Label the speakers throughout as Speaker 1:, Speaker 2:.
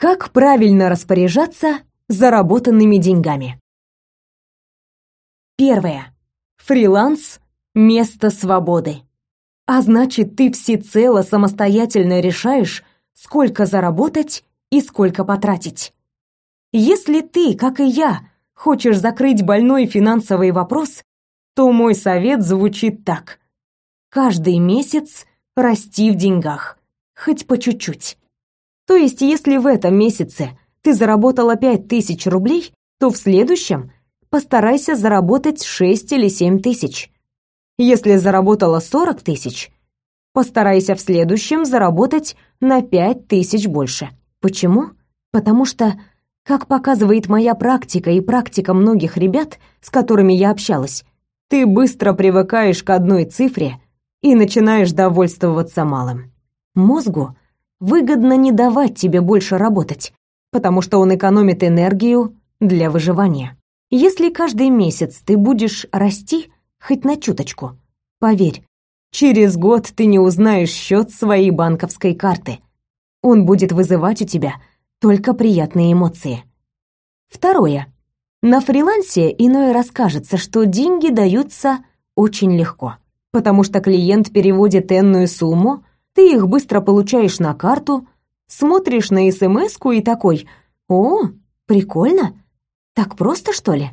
Speaker 1: Как правильно распоряжаться заработанными деньгами? Первое. Фриланс – место свободы. А значит, ты всецело самостоятельно решаешь, сколько заработать и сколько потратить. Если ты, как и я, хочешь закрыть больной финансовый вопрос, то мой совет звучит так. Каждый месяц расти в деньгах, хоть по чуть-чуть. То есть, если в этом месяце ты заработала 5000 рублей, то в следующем постарайся заработать 6 или 7 тысяч. Если заработала 40 тысяч, постарайся в следующем заработать на 5 тысяч больше. Почему? Потому что, как показывает моя практика и практика многих ребят, с которыми я общалась, ты быстро привыкаешь к одной цифре и начинаешь довольствоваться малым. Мозгу выгодно не давать тебе больше работать, потому что он экономит энергию для выживания. Если каждый месяц ты будешь расти хоть на чуточку, поверь, через год ты не узнаешь счет своей банковской карты. Он будет вызывать у тебя только приятные эмоции. Второе. На фрилансе иной раз кажется, что деньги даются очень легко, потому что клиент переводит энную сумму, ты их быстро получаешь на карту, смотришь на смс и такой «О, прикольно! Так просто, что ли?»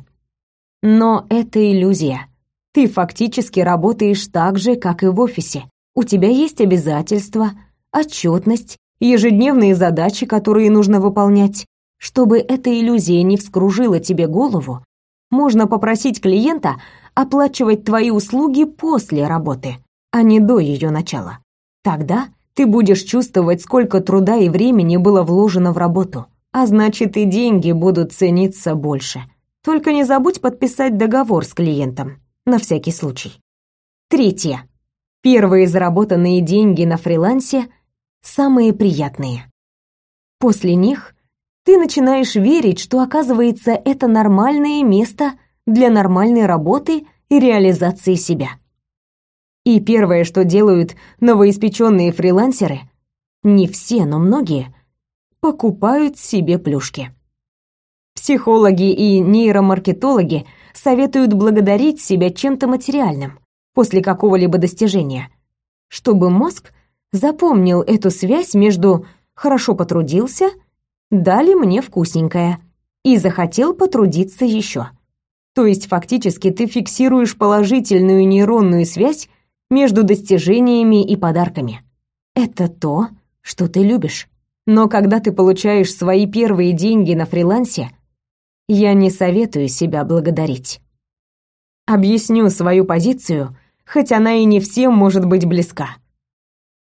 Speaker 1: Но это иллюзия. Ты фактически работаешь так же, как и в офисе. У тебя есть обязательства, отчетность, ежедневные задачи, которые нужно выполнять. Чтобы эта иллюзия не вскружила тебе голову, можно попросить клиента оплачивать твои услуги после работы, а не до ее начала. Тогда ты будешь чувствовать, сколько труда и времени было вложено в работу, а значит и деньги будут цениться больше. Только не забудь подписать договор с клиентом, на всякий случай. Третье. Первые заработанные деньги на фрилансе самые приятные. После них ты начинаешь верить, что оказывается это нормальное место для нормальной работы и реализации себя. И первое, что делают новоиспеченные фрилансеры, не все, но многие, покупают себе плюшки. Психологи и нейромаркетологи советуют благодарить себя чем-то материальным после какого-либо достижения, чтобы мозг запомнил эту связь между «хорошо потрудился», «дали мне вкусненькое» и захотел потрудиться еще. То есть фактически ты фиксируешь положительную нейронную связь между достижениями и подарками. Это то, что ты любишь. Но когда ты получаешь свои первые деньги на фрилансе, я не советую себя благодарить. Объясню свою позицию, хоть она и не всем может быть близка.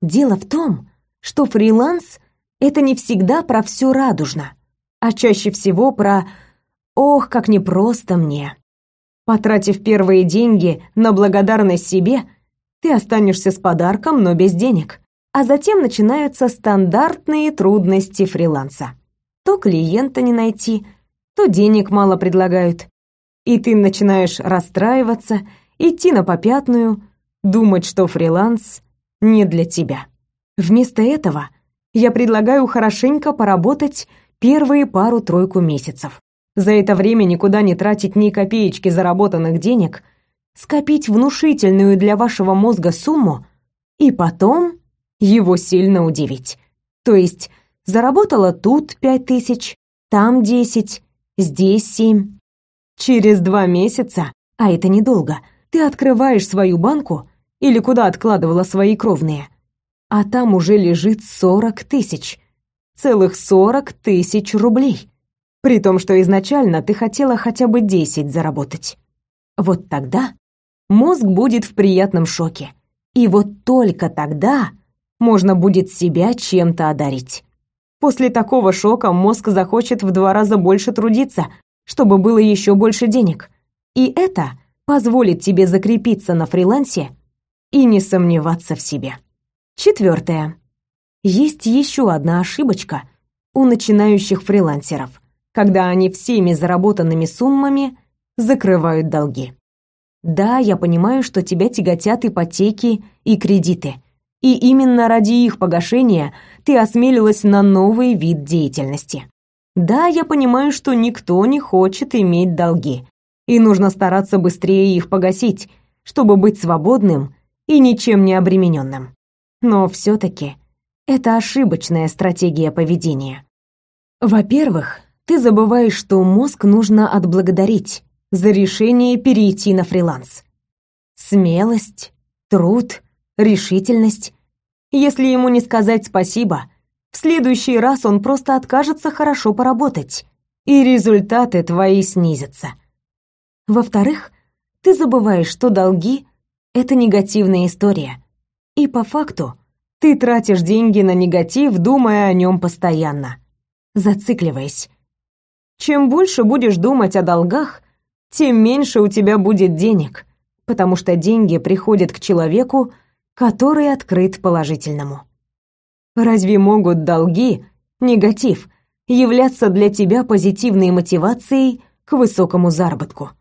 Speaker 1: Дело в том, что фриланс — это не всегда про все радужно, а чаще всего про «ох, как непросто мне». Потратив первые деньги на благодарность себе — ты останешься с подарком, но без денег. А затем начинаются стандартные трудности фриланса. То клиента не найти, то денег мало предлагают. И ты начинаешь расстраиваться, идти на попятную, думать, что фриланс не для тебя. Вместо этого я предлагаю хорошенько поработать первые пару-тройку месяцев. За это время никуда не тратить ни копеечки заработанных денег – скопить внушительную для вашего мозга сумму и потом его сильно удивить. То есть заработала тут пять тысяч, там десять, здесь семь. Через два месяца, а это недолго, ты открываешь свою банку или куда откладывала свои кровные, а там уже лежит сорок тысяч. Целых сорок тысяч рублей. При том, что изначально ты хотела хотя бы десять заработать. Вот тогда мозг будет в приятном шоке. И вот только тогда можно будет себя чем-то одарить. После такого шока мозг захочет в два раза больше трудиться, чтобы было еще больше денег. И это позволит тебе закрепиться на фрилансе и не сомневаться в себе. Четвертое. Есть еще одна ошибочка у начинающих фрилансеров, когда они всеми заработанными суммами закрывают долги. Да, я понимаю, что тебя тяготят ипотеки и кредиты. И именно ради их погашения ты осмелилась на новый вид деятельности. Да, я понимаю, что никто не хочет иметь долги, и нужно стараться быстрее их погасить, чтобы быть свободным и ничем не обремененным. Но все-таки это ошибочная стратегия поведения. Во-первых, ты забываешь, что мозг нужно отблагодарить за решение перейти на фриланс. Смелость, труд, решительность. Если ему не сказать спасибо, в следующий раз он просто откажется хорошо поработать, и результаты твои снизятся. Во-вторых, ты забываешь, что долги — это негативная история. И по факту ты тратишь деньги на негатив, думая о нем постоянно, зацикливаясь. Чем больше будешь думать о долгах, тем меньше у тебя будет денег, потому что деньги приходят к человеку, который открыт положительному. Разве могут долги, негатив, являться для тебя позитивной мотивацией к высокому заработку?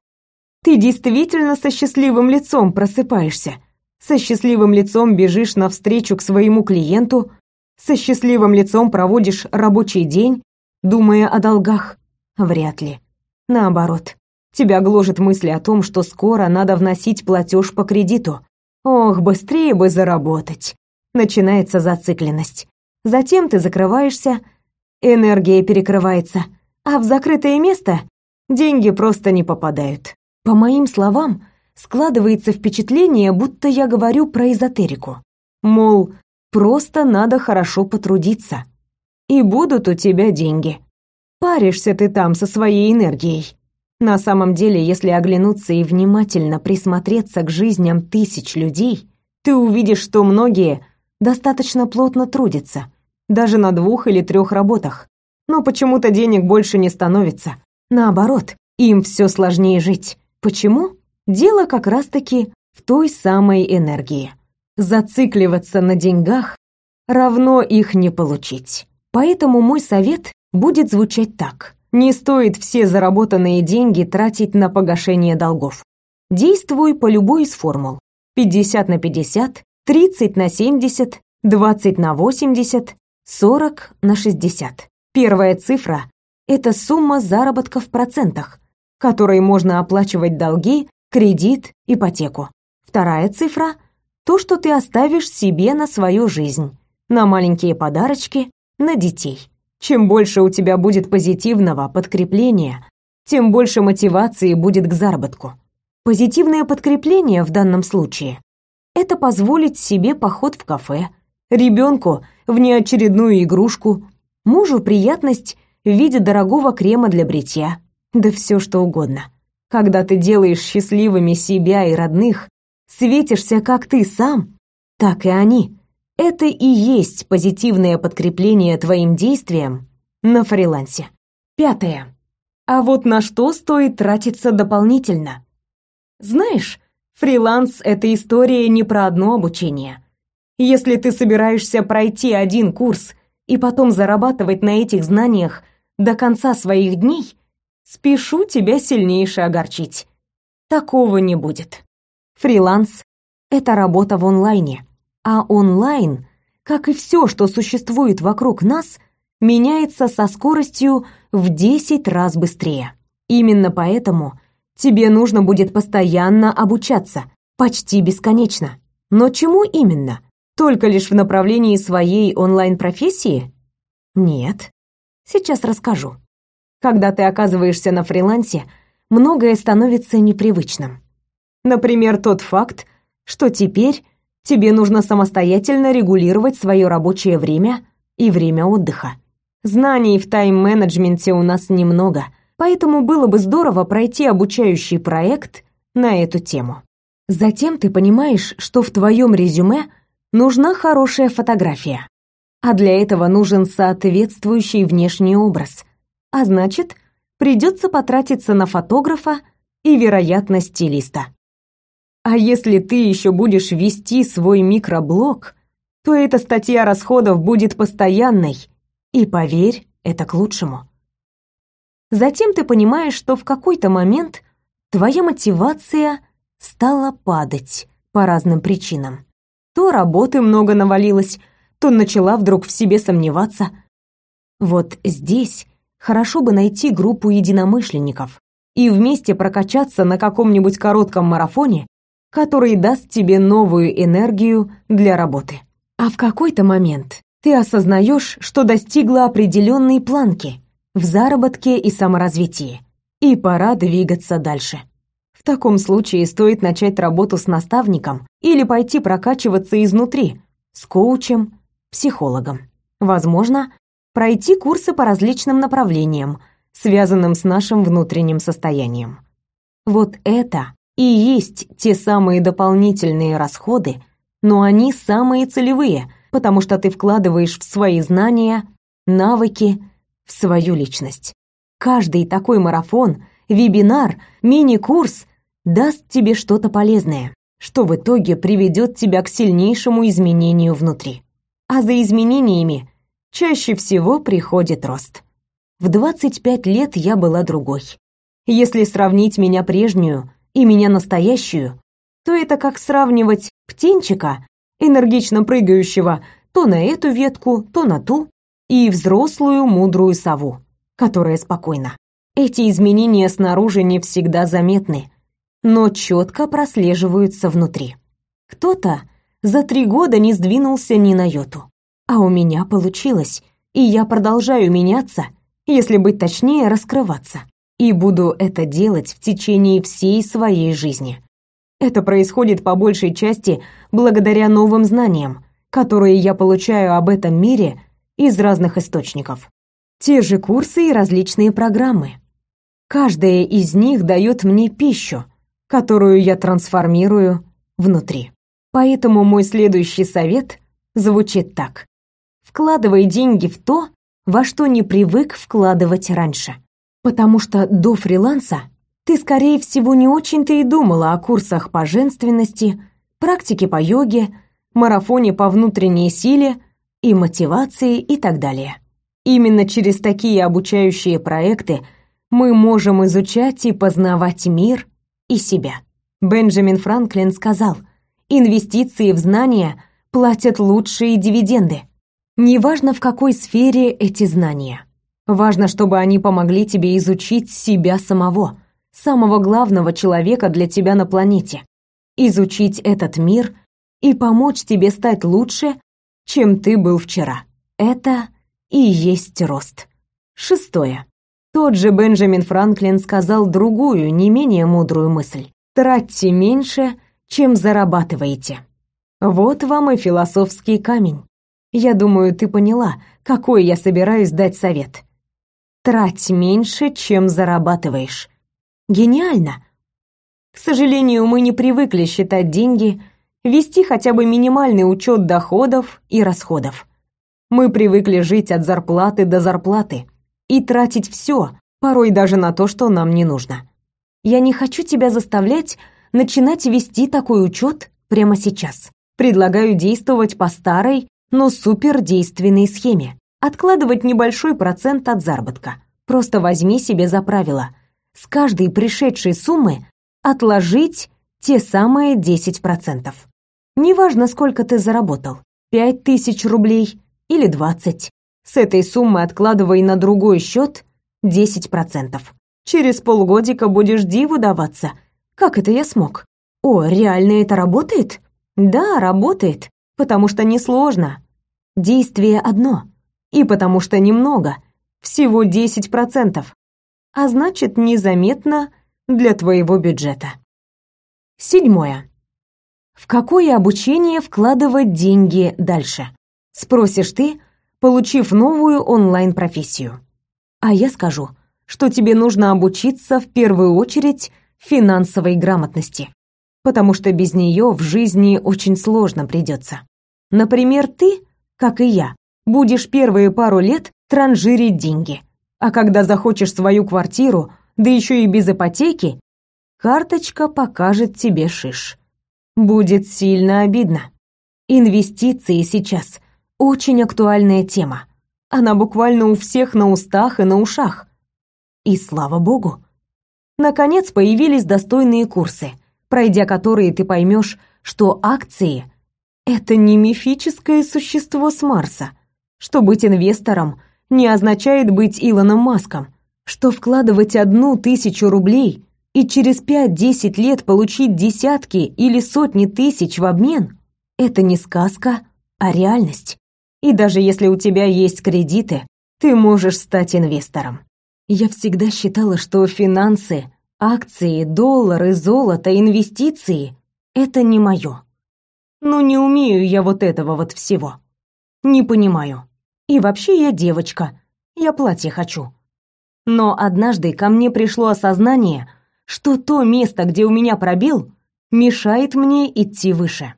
Speaker 1: Ты действительно со счастливым лицом просыпаешься, со счастливым лицом бежишь навстречу к своему клиенту, со счастливым лицом проводишь рабочий день, думая о долгах? Вряд ли. Наоборот, тебя гложет мысль о том, что скоро надо вносить платеж по кредиту. Ох, быстрее бы заработать. Начинается зацикленность. Затем ты закрываешься, энергия перекрывается, а в закрытое место деньги просто не попадают. По моим словам, складывается впечатление, будто я говорю про эзотерику. Мол, просто надо хорошо потрудиться, и будут у тебя деньги. Паришься ты там со своей энергией. На самом деле, если оглянуться и внимательно присмотреться к жизням тысяч людей, ты увидишь, что многие достаточно плотно трудятся, даже на двух или трех работах, но почему-то денег больше не становится. Наоборот, им все сложнее жить. Почему? Дело как раз-таки в той самой энергии. Зацикливаться на деньгах равно их не получить. Поэтому мой совет будет звучать так. Не стоит все заработанные деньги тратить на погашение долгов. Действуй по любой из формул. 50 на 50, 30 на 70, 20 на 80, 40 на 60. Первая цифра – это сумма заработка в процентах, которой можно оплачивать долги кредит, ипотеку. Вторая цифра – то, что ты оставишь себе на свою жизнь, на маленькие подарочки, на детей. Чем больше у тебя будет позитивного подкрепления, тем больше мотивации будет к заработку. Позитивное подкрепление в данном случае – это позволить себе поход в кафе, ребенку внеочередную игрушку, мужу приятность в виде дорогого крема для бритья, да все что угодно. Когда ты делаешь счастливыми себя и родных, светишься как ты сам, так и они. Это и есть позитивное подкрепление твоим действиям на фрилансе. Пятое. А вот на что стоит тратиться дополнительно? Знаешь, фриланс — это история не про одно обучение. Если ты собираешься пройти один курс и потом зарабатывать на этих знаниях до конца своих дней, спешу тебя сильнейше огорчить. Такого не будет. Фриланс — это работа в онлайне, а онлайн, как и все, что существует вокруг нас, меняется со скоростью в 10 раз быстрее. Именно поэтому тебе нужно будет постоянно обучаться, почти бесконечно. Но чему именно? Только лишь в направлении своей онлайн-профессии? Нет. Сейчас расскажу. Когда ты оказываешься на фрилансе, многое становится непривычным. Например, тот факт, что теперь тебе нужно самостоятельно регулировать свое рабочее время и время отдыха. Знаний в тайм-менеджменте у нас немного, поэтому было бы здорово пройти обучающий проект на эту тему. Затем ты понимаешь, что в твоем резюме нужна хорошая фотография, а для этого нужен соответствующий внешний образ – а значит, придется потратиться на фотографа и, вероятно, стилиста. А если ты еще будешь вести свой микроблог, то эта статья расходов будет постоянной, и поверь, это к лучшему. Затем ты понимаешь, что в какой-то момент твоя мотивация стала падать по разным причинам. То работы много навалилось, то начала вдруг в себе сомневаться. Вот здесь хорошо бы найти группу единомышленников и вместе прокачаться на каком-нибудь коротком марафоне, который даст тебе новую энергию для работы. А в какой-то момент ты осознаешь, что достигла определенной планки в заработке и саморазвитии, и пора двигаться дальше. В таком случае стоит начать работу с наставником или пойти прокачиваться изнутри, с коучем, психологом. Возможно, пройти курсы по различным направлениям, связанным с нашим внутренним состоянием. Вот это и есть те самые дополнительные расходы, но они самые целевые, потому что ты вкладываешь в свои знания, навыки, в свою личность. Каждый такой марафон, вебинар, мини-курс даст тебе что-то полезное, что в итоге приведет тебя к сильнейшему изменению внутри. А за изменениями чаще всего приходит рост. В 25 лет я была другой. Если сравнить меня прежнюю и меня настоящую, то это как сравнивать птенчика, энергично прыгающего то на эту ветку, то на ту, и взрослую мудрую сову, которая спокойна. Эти изменения снаружи не всегда заметны, но четко прослеживаются внутри. Кто-то за три года не сдвинулся ни на йоту. А у меня получилось, и я продолжаю меняться, если быть точнее, раскрываться. И буду это делать в течение всей своей жизни. Это происходит по большей части благодаря новым знаниям, которые я получаю об этом мире из разных источников. Те же курсы и различные программы. Каждая из них дает мне пищу, которую я трансформирую внутри. Поэтому мой следующий совет звучит так. Вкладывай деньги в то, во что не привык вкладывать раньше. Потому что до фриланса ты, скорее всего, не очень-то и думала о курсах по женственности, практике по йоге, марафоне по внутренней силе и мотивации и так далее. Именно через такие обучающие проекты мы можем изучать и познавать мир и себя. Бенджамин Франклин сказал, инвестиции в знания платят лучшие дивиденды. Неважно, в какой сфере эти знания. Важно, чтобы они помогли тебе изучить себя самого, самого главного человека для тебя на планете. Изучить этот мир и помочь тебе стать лучше, чем ты был вчера. Это и есть рост. Шестое. Тот же Бенджамин Франклин сказал другую, не менее мудрую мысль. Тратьте меньше, чем зарабатываете. Вот вам и философский камень. Я думаю, ты поняла, какой я собираюсь дать совет. Трать меньше, чем зарабатываешь. Гениально. К сожалению, мы не привыкли считать деньги вести хотя бы минимальный учет доходов и расходов. Мы привыкли жить от зарплаты до зарплаты и тратить все, порой даже на то, что нам не нужно. Я не хочу тебя заставлять начинать вести такой учет прямо сейчас. Предлагаю действовать по старой, но супердейственной схеме. Откладывать небольшой процент от заработка. Просто возьми себе за правило. С каждой пришедшей суммы отложить те самые 10%. Неважно, сколько ты заработал, 5000 рублей или 20. С этой суммы откладывай на другой счет 10%. Через полгодика будешь диву даваться. Как это я смог? О, реально это работает? Да, работает, потому что несложно. Действие одно. И потому что немного, всего 10%. А значит, незаметно для твоего бюджета. Седьмое. В какое обучение вкладывать деньги дальше? Спросишь ты, получив новую онлайн-профессию. А я скажу, что тебе нужно обучиться в первую очередь финансовой грамотности, потому что без нее в жизни очень сложно придется. Например, ты, как и я, будешь первые пару лет транжирить деньги, а когда захочешь свою квартиру, да еще и без ипотеки, карточка покажет тебе шиш будет сильно обидно. Инвестиции сейчас очень актуальная тема. Она буквально у всех на устах и на ушах. И слава богу. Наконец появились достойные курсы, пройдя которые ты поймешь, что акции Это не мифическое существо с Марса. Что быть инвестором не означает быть Илоном Маском. Что вкладывать одну тысячу рублей и через 5-10 лет получить десятки или сотни тысяч в обмен – это не сказка, а реальность. И даже если у тебя есть кредиты, ты можешь стать инвестором. Я всегда считала, что финансы, акции, доллары, золото, инвестиции – это не мое. Но не умею я вот этого вот всего. Не понимаю. И вообще я девочка, я платье хочу. Но однажды ко мне пришло осознание, что то место, где у меня пробел, мешает мне идти выше.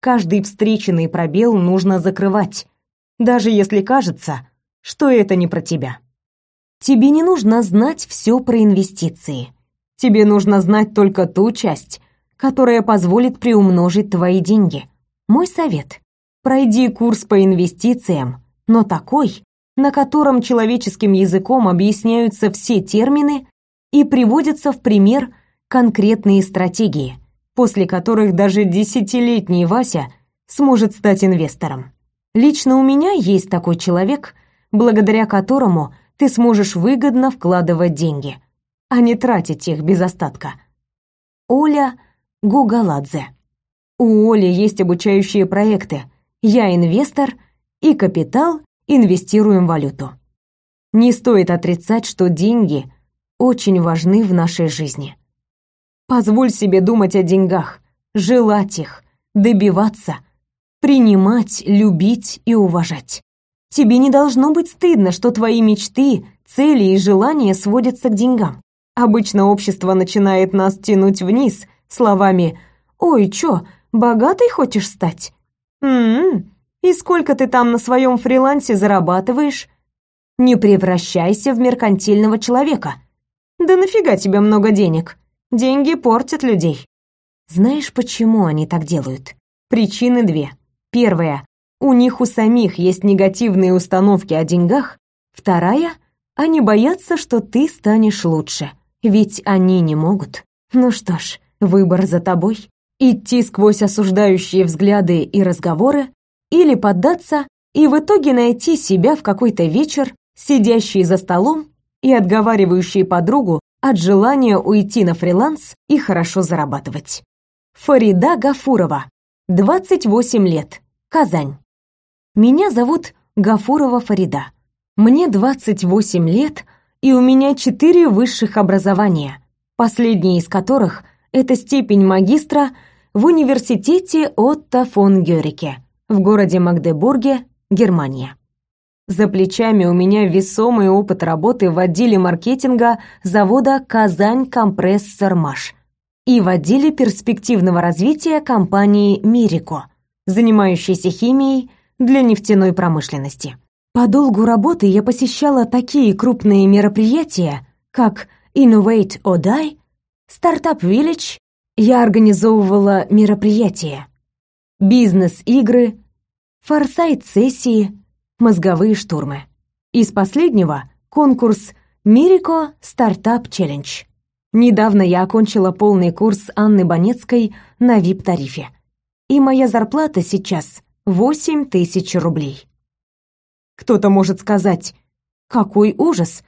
Speaker 1: Каждый встреченный пробел нужно закрывать, даже если кажется, что это не про тебя. Тебе не нужно знать все про инвестиции. Тебе нужно знать только ту часть, которая позволит приумножить твои деньги. Мой совет – пройди курс по инвестициям, но такой, на котором человеческим языком объясняются все термины и приводятся в пример конкретные стратегии, после которых даже десятилетний Вася сможет стать инвестором. Лично у меня есть такой человек, благодаря которому ты сможешь выгодно вкладывать деньги, а не тратить их без остатка. Оля Гугаладзе. У Оли есть обучающие проекты «Я инвестор» и «Капитал. Инвестируем валюту». Не стоит отрицать, что деньги очень важны в нашей жизни. Позволь себе думать о деньгах, желать их, добиваться, принимать, любить и уважать. Тебе не должно быть стыдно, что твои мечты, цели и желания сводятся к деньгам. Обычно общество начинает нас тянуть вниз словами «Ой, чё, богатой хочешь стать?» «М-м, и сколько ты там на своем фрилансе зарабатываешь?» «Не превращайся в меркантильного человека». «Да нафига тебе много денег? Деньги портят людей». Знаешь, почему они так делают? Причины две. Первая у них у самих есть негативные установки о деньгах. Вторая они боятся, что ты станешь лучше, ведь они не могут. Ну что ж, выбор за тобой. Идти сквозь осуждающие взгляды и разговоры или поддаться и в итоге найти себя в какой-то вечер, сидящий за столом и отговаривающий подругу от желания уйти на фриланс и хорошо зарабатывать. Фарида Гафурова, 28 лет, Казань. Меня зовут Гафурова Фарида. Мне 28 лет, и у меня четыре высших образования, последнее из которых – это степень магистра в университете Отто фон Гёрике в городе Магдебурге, Германия. За плечами у меня весомый опыт работы в отделе маркетинга завода «Казань Компрессор Маш» и в отделе перспективного развития компании «Мирико», занимающейся химией для нефтяной промышленности. По долгу работы я посещала такие крупные мероприятия, как Innovate or Die, Startup Village, я организовывала мероприятия, бизнес-игры, форсайт-сессии, мозговые штурмы. Из последнего — конкурс Mirico Startup Challenge. Недавно я окончила полный курс Анны Банецкой на VIP-тарифе и моя зарплата сейчас восемь тысяч рублей. Кто-то может сказать, какой ужас,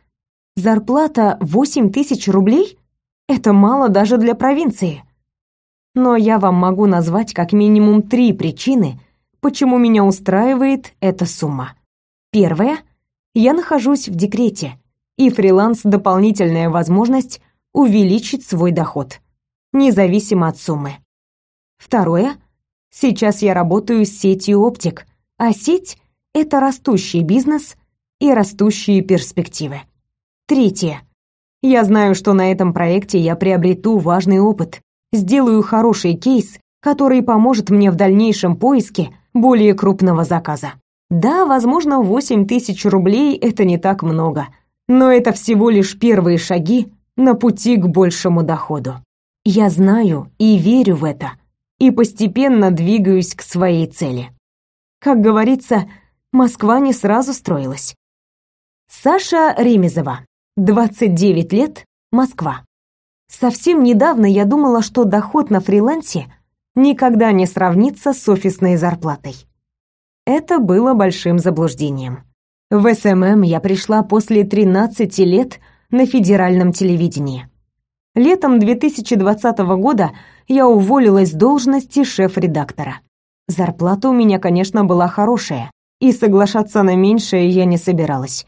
Speaker 1: зарплата восемь тысяч рублей? Это мало даже для провинции. Но я вам могу назвать как минимум три причины, почему меня устраивает эта сумма. Первая – я нахожусь в декрете, и фриланс – дополнительная возможность увеличить свой доход, независимо от суммы. Второе – Сейчас я работаю с сетью оптик, а сеть — это растущий бизнес и растущие перспективы. Третье. Я знаю, что на этом проекте я приобрету важный опыт, сделаю хороший кейс, который поможет мне в дальнейшем поиске более крупного заказа. Да, возможно, 8 тысяч рублей — это не так много, но это всего лишь первые шаги на пути к большему доходу. Я знаю и верю в это — и постепенно двигаюсь к своей цели. Как говорится, Москва не сразу строилась. Саша Ремезова, 29 лет, Москва. Совсем недавно я думала, что доход на фрилансе никогда не сравнится с офисной зарплатой. Это было большим заблуждением. В СММ я пришла после 13 лет на федеральном телевидении. Летом 2020 года я уволилась с должности шеф-редактора. Зарплата у меня, конечно, была хорошая, и соглашаться на меньшее я не собиралась.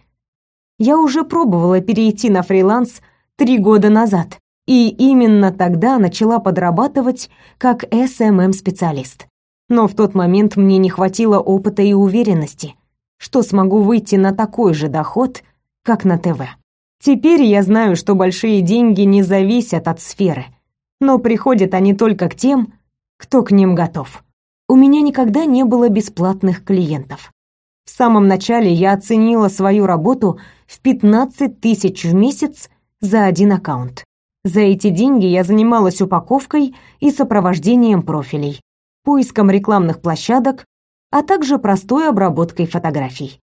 Speaker 1: Я уже пробовала перейти на фриланс три года назад, и именно тогда начала подрабатывать как SMM-специалист. Но в тот момент мне не хватило опыта и уверенности, что смогу выйти на такой же доход, как на ТВ. Теперь я знаю, что большие деньги не зависят от сферы, но приходят они только к тем, кто к ним готов. У меня никогда не было бесплатных клиентов. В самом начале я оценила свою работу в 15 тысяч в месяц за один аккаунт. За эти деньги я занималась упаковкой и сопровождением профилей, поиском рекламных площадок, а также простой обработкой фотографий.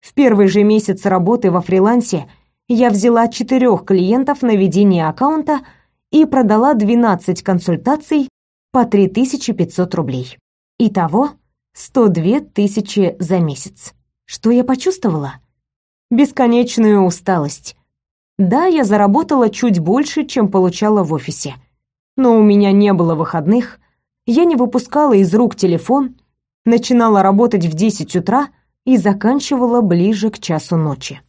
Speaker 1: В первый же месяц работы во фрилансе я взяла четырех клиентов на ведение аккаунта и продала 12 консультаций по 3500 рублей. Итого 102 тысячи за месяц. Что я почувствовала? Бесконечную усталость, да, я заработала чуть больше, чем получала в офисе. Но у меня не было выходных, я не выпускала из рук телефон, начинала работать в 10 утра и заканчивала ближе к часу ночи.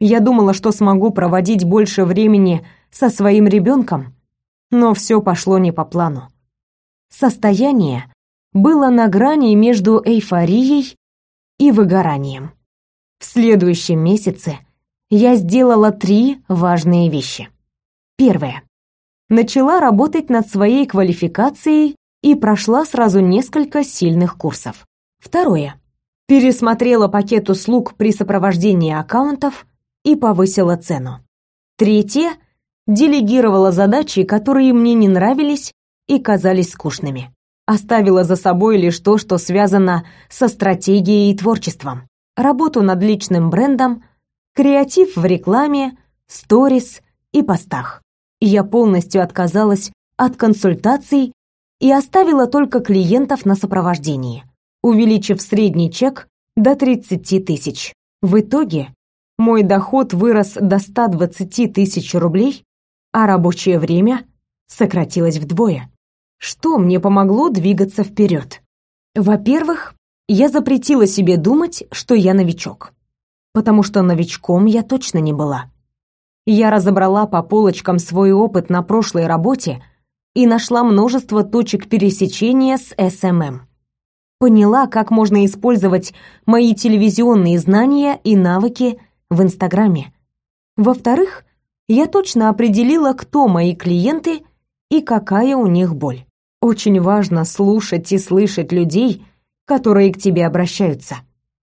Speaker 1: Я думала, что смогу проводить больше времени со своим ребенком, но все пошло не по плану. Состояние было на грани между эйфорией и выгоранием. В следующем месяце я сделала три важные вещи. Первое. Начала работать над своей квалификацией и прошла сразу несколько сильных курсов. Второе. Пересмотрела пакет услуг при сопровождении аккаунтов и повысила цену. Третье. Делегировала задачи, которые мне не нравились и казались скучными. Оставила за собой лишь то, что связано со стратегией и творчеством. Работу над личным брендом, креатив в рекламе, сторис и постах. Я полностью отказалась от консультаций и оставила только клиентов на сопровождении, увеличив средний чек до 30 тысяч. В итоге мой доход вырос до 120 тысяч рублей, а рабочее время сократилось вдвое. Что мне помогло двигаться вперед? Во-первых, я запретила себе думать, что я новичок потому что новичком я точно не была. Я разобрала по полочкам свой опыт на прошлой работе и нашла множество точек пересечения с СММ. Поняла, как можно использовать мои телевизионные знания и навыки в Инстаграме. Во-вторых, я точно определила, кто мои клиенты и какая у них боль. Очень важно слушать и слышать людей, которые к тебе обращаются.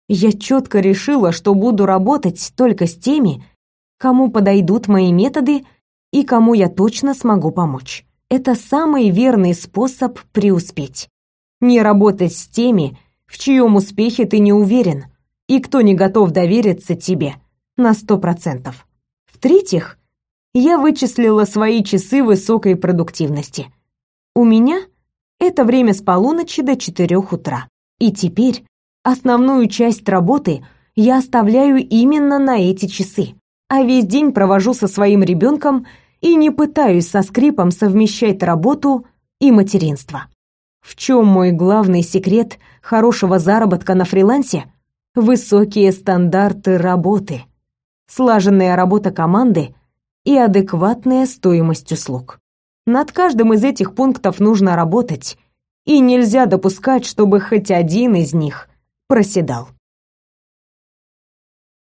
Speaker 1: Я четко решила, что буду работать только с теми, кому подойдут мои методы и кому я точно смогу помочь. Это самый верный способ преуспеть. Не работать с теми, в чьем успехе ты не уверен и кто не готов довериться тебе на сто процентов. В-третьих, я вычислила свои часы высокой продуктивности. У меня это время с полуночи до четырех утра. И теперь Основную часть работы я оставляю именно на эти часы, а весь день провожу со своим ребенком и не пытаюсь со скрипом совмещать работу и материнство. В чем мой главный секрет хорошего заработка на фрилансе? Высокие стандарты работы, слаженная работа команды и адекватная стоимость услуг. Над каждым из этих пунктов нужно работать, и нельзя допускать, чтобы хоть один из них проседал.